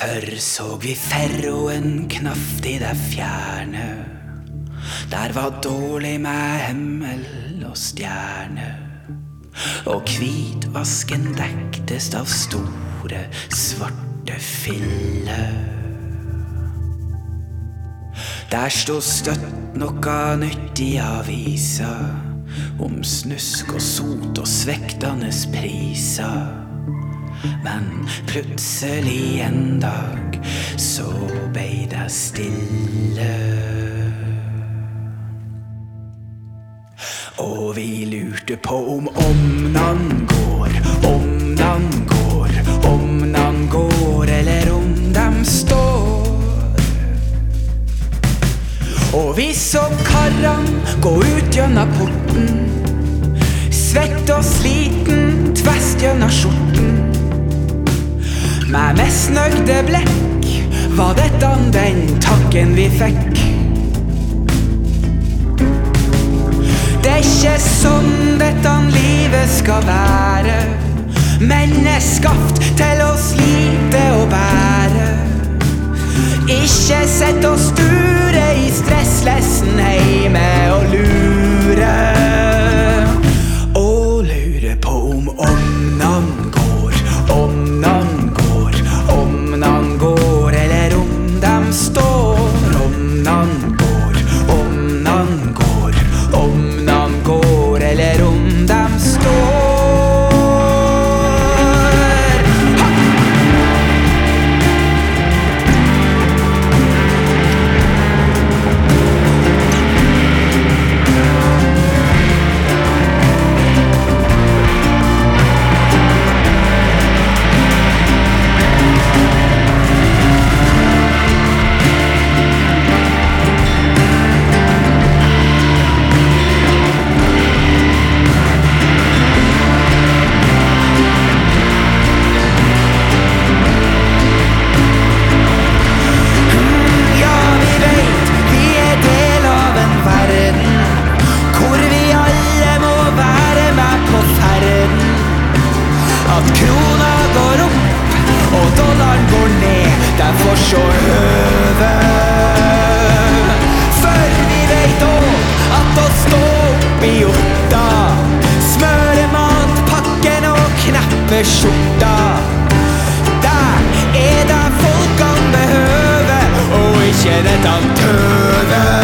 Før så vi ferroen knaft i det fjerne. Der var dårlig med himmel og stjerne. Og hvitvasken dektest av store, svarte filler. Der sto støtt noe nytt i avisa om snusk og sot og svektende priser. Men plutselig en dag så blei det stille. Og vi lurte på om omnan går, omnan går, omnan går, eller om dem står. Og vi så karran gå ut gjennom porten. Svett og sliten, tvest gjennom skjorten. Med nøgde blekk var dette den takken vi fikk. Det er ikke sånn dette livet skal være. Men til å slite og bære. Ikke sett oss sture i stresslessen heime og lure. sjå høvet. For vi veit òg at å stå oppi jotta smøre matpakken og knappe skjorta Der er det folkene behøver, og ikke dette tøvet.